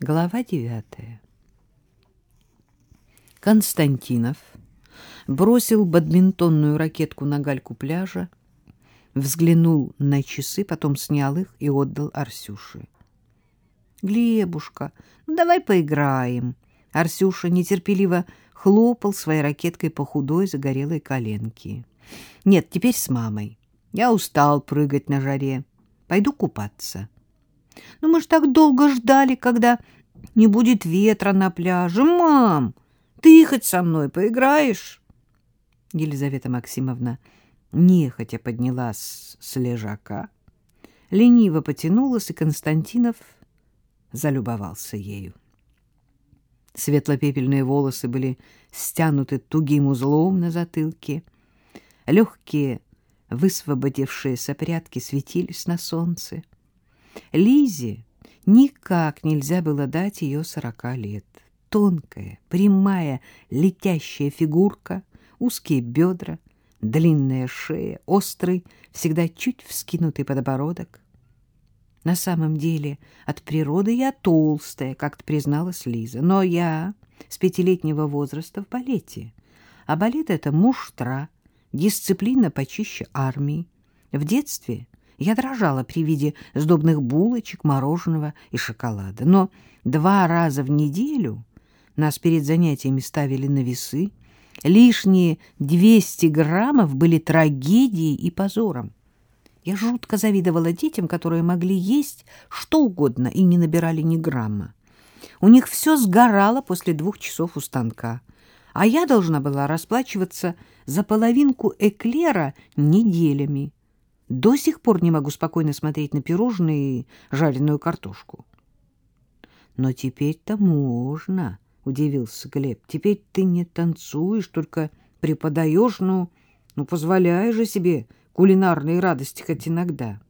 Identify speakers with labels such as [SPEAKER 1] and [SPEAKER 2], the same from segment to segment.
[SPEAKER 1] Глава девятая. Константинов бросил бадминтонную ракетку на гальку пляжа, взглянул на часы, потом снял их и отдал Арсюше. «Глебушка, ну давай поиграем». Арсюша нетерпеливо хлопал своей ракеткой по худой загорелой коленке. «Нет, теперь с мамой. Я устал прыгать на жаре. Пойду купаться». Ну, мы ж так долго ждали, когда не будет ветра на пляже. Мам, ты хоть со мной поиграешь? Елизавета Максимовна нехотя поднялась с лежака, лениво потянулась, и Константинов залюбовался ею. Светло-пепельные волосы были стянуты тугим узлом на затылке, легкие высвободившиеся прядки светились на солнце. Лизе никак нельзя было дать ее сорока лет. Тонкая, прямая, летящая фигурка, узкие бедра, длинная шея, острый, всегда чуть вскинутый подбородок. На самом деле от природы я толстая, как-то призналась Лиза, но я с пятилетнего возраста в балете. А балет — это муштра, дисциплина почище армии. В детстве я дрожала при виде сдобных булочек, мороженого и шоколада. Но два раза в неделю нас перед занятиями ставили на весы. Лишние 200 граммов были трагедией и позором. Я жутко завидовала детям, которые могли есть что угодно и не набирали ни грамма. У них все сгорало после двух часов у станка, а я должна была расплачиваться за половинку эклера неделями. До сих пор не могу спокойно смотреть на пирожные и жареную картошку. Но теперь-то можно, удивился Глеб. Теперь ты не танцуешь, только преподаешь, ну, ну позволяешь же себе кулинарные радости хоть иногда.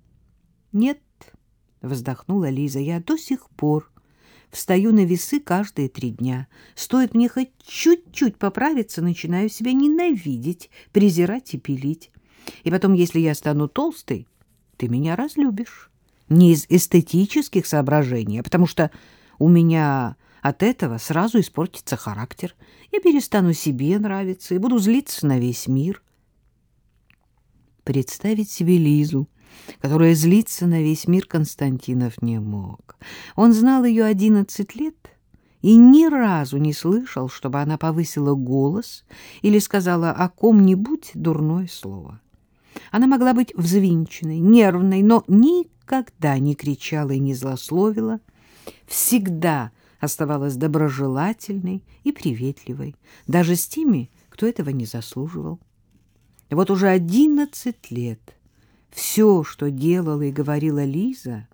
[SPEAKER 1] Нет, вздохнула Лиза. Я до сих пор встаю на весы каждые три дня. Стоит мне хоть чуть-чуть поправиться, начинаю себя ненавидеть, презирать и пилить. И потом, если я стану толстой, ты меня разлюбишь. Не из эстетических соображений, а потому что у меня от этого сразу испортится характер. Я перестану себе нравиться и буду злиться на весь мир. Представить себе Лизу, которая злится на весь мир, Константинов не мог. Он знал ее одиннадцать лет и ни разу не слышал, чтобы она повысила голос или сказала о ком-нибудь дурное слово. Она могла быть взвинченной, нервной, но никогда не кричала и не злословила, всегда оставалась доброжелательной и приветливой, даже с теми, кто этого не заслуживал. Вот уже одиннадцать лет все, что делала и говорила Лиза,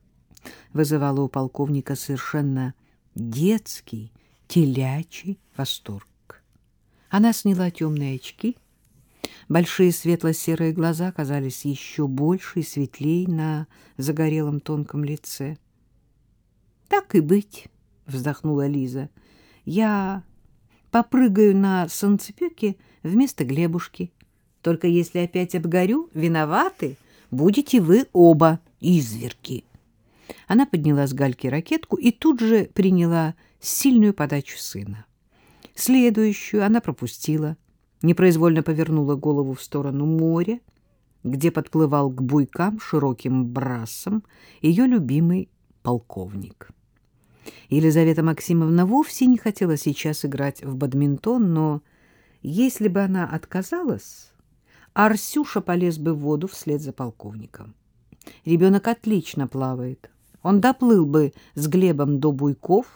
[SPEAKER 1] вызывало у полковника совершенно детский, телячий восторг. Она сняла темные очки — Большие светло-серые глаза казались еще больше и светлей на загорелом тонком лице. — Так и быть, — вздохнула Лиза. — Я попрыгаю на солнцепеке вместо Глебушки. Только если опять обгорю, виноваты будете вы оба, изверги. Она подняла с гальки ракетку и тут же приняла сильную подачу сына. Следующую она пропустила — непроизвольно повернула голову в сторону моря, где подплывал к буйкам широким брасом ее любимый полковник. Елизавета Максимовна вовсе не хотела сейчас играть в бадминтон, но если бы она отказалась, Арсюша полез бы в воду вслед за полковником. Ребенок отлично плавает. Он доплыл бы с Глебом до буйков,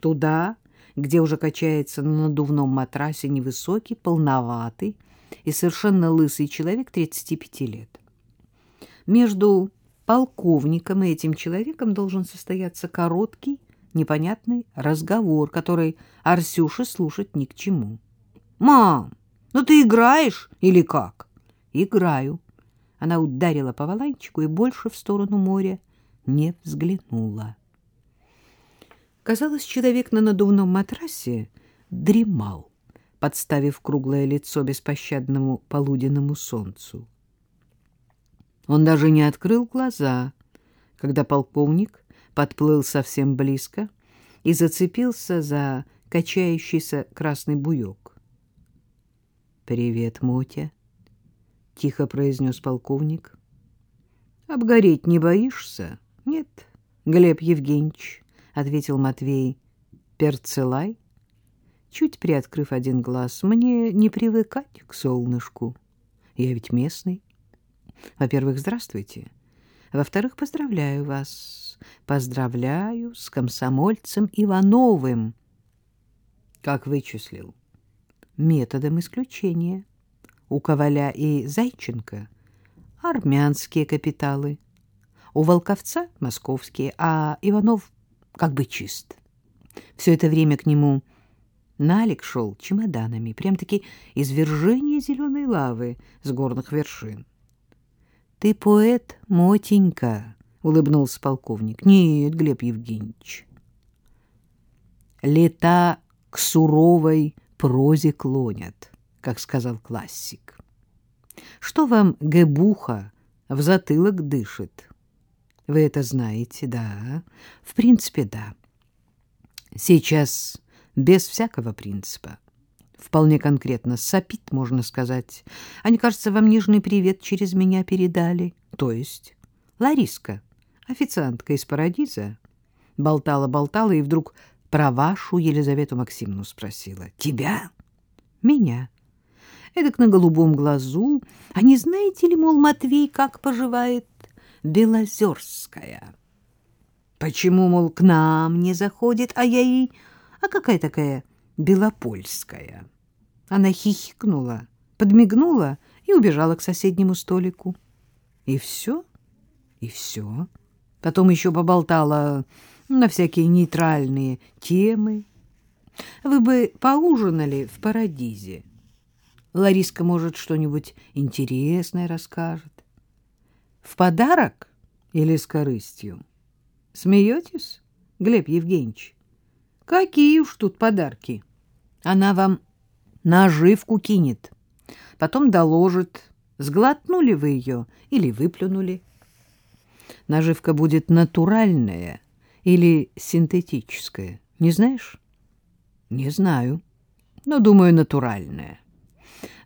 [SPEAKER 1] туда, где уже качается на надувном матрасе невысокий, полноватый и совершенно лысый человек 35 лет. Между полковником и этим человеком должен состояться короткий, непонятный разговор, который Арсюше слушать ни к чему. «Мам, ну ты играешь или как?» «Играю». Она ударила по валанчику и больше в сторону моря не взглянула. Казалось, человек на надувном матрасе дремал, подставив круглое лицо беспощадному полуденному солнцу. Он даже не открыл глаза, когда полковник подплыл совсем близко и зацепился за качающийся красный буек. «Привет, Мотя», — тихо произнес полковник. «Обгореть не боишься?» «Нет, Глеб Евгеньевич», — ответил Матвей. «Перцелай?» Чуть приоткрыв один глаз, «Мне не привыкать к солнышку. Я ведь местный. Во-первых, здравствуйте. Во-вторых, поздравляю вас. Поздравляю с комсомольцем Ивановым». «Как вычислил?» «Методом исключения. У Коваля и Зайченко армянские капиталы» у Волковца — московские, а Иванов как бы чист. Все это время к нему налик шел чемоданами, прям-таки извержение зеленой лавы с горных вершин. — Ты поэт, Мотенька, — улыбнулся полковник. — Нет, Глеб Евгеньевич. Лета к суровой прозе клонят, как сказал классик. Что вам Гебуха в затылок дышит? Вы это знаете, да? В принципе, да. Сейчас без всякого принципа. Вполне конкретно сопит, можно сказать. Они, кажется, вам нежный привет через меня передали. То есть Лариска, официантка из Парадиза, болтала-болтала и вдруг про вашу Елизавету Максимовну спросила. Тебя? Меня. Эдак на голубом глазу. А не знаете ли, мол, Матвей как поживает? Белозерская. Почему, мол, к нам не заходит, а я ей... А какая такая Белопольская? Она хихикнула, подмигнула и убежала к соседнему столику. И все, и все. Потом еще поболтала на всякие нейтральные темы. Вы бы поужинали в Парадизе. Лариска, может, что-нибудь интересное расскажет. В подарок или с корыстью? Смеетесь, Глеб Евгеньевич? Какие уж тут подарки? Она вам наживку кинет, потом доложит, сглотнули вы ее или выплюнули. Наживка будет натуральная или синтетическая, не знаешь? Не знаю, но, думаю, натуральная.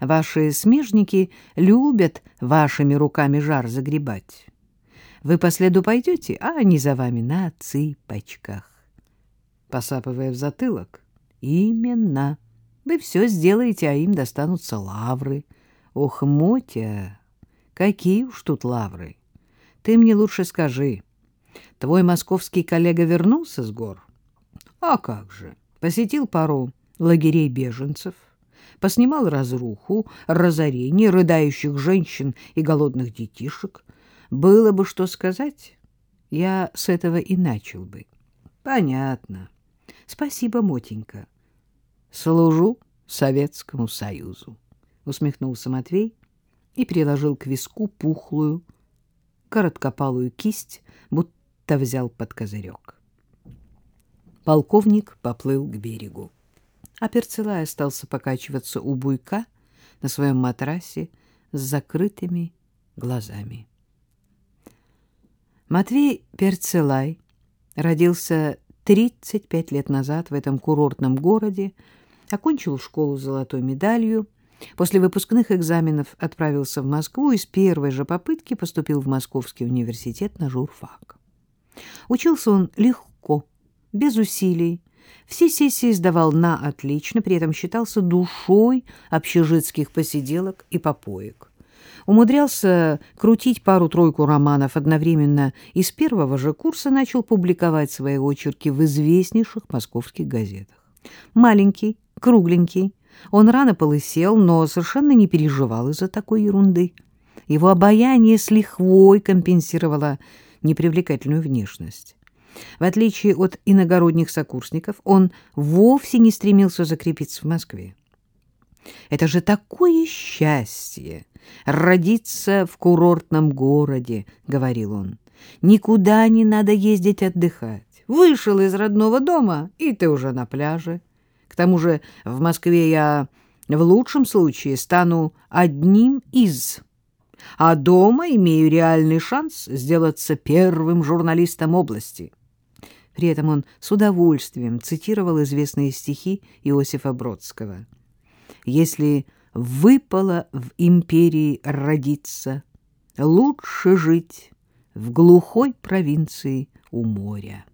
[SPEAKER 1] Ваши смежники любят вашими руками жар загребать. Вы по следу пойдете, а они за вами на цыпочках. Посапывая в затылок, именно. Вы все сделаете, а им достанутся лавры. Ох, Мотя, какие уж тут лавры. Ты мне лучше скажи, твой московский коллега вернулся с гор? А как же, посетил пару лагерей беженцев, поснимал разруху, разорение рыдающих женщин и голодных детишек. Было бы что сказать, я с этого и начал бы. Понятно. Спасибо, Мотенька. Служу Советскому Союзу, усмехнулся Матвей и приложил к виску пухлую, короткопалую кисть, будто взял под козырек. Полковник поплыл к берегу а Перцелай остался покачиваться у буйка на своем матрасе с закрытыми глазами. Матвей Перцелай родился 35 лет назад в этом курортном городе, окончил школу с золотой медалью, после выпускных экзаменов отправился в Москву и с первой же попытки поступил в Московский университет на журфак. Учился он легко, без усилий, все сессии сдавал на отлично, при этом считался душой общежитских посиделок и попоек. Умудрялся крутить пару-тройку романов одновременно и с первого же курса начал публиковать свои очерки в известнейших московских газетах. Маленький, кругленький, он рано полысел, но совершенно не переживал из-за такой ерунды. Его обаяние с лихвой компенсировало непривлекательную внешность. В отличие от иногородних сокурсников, он вовсе не стремился закрепиться в Москве. Это же такое счастье — родиться в курортном городе, — говорил он. Никуда не надо ездить отдыхать. Вышел из родного дома, и ты уже на пляже. К тому же в Москве я в лучшем случае стану одним из, а дома имею реальный шанс сделаться первым журналистом области. При этом он с удовольствием цитировал известные стихи Иосифа Бродского. «Если выпало в империи родиться, лучше жить в глухой провинции у моря».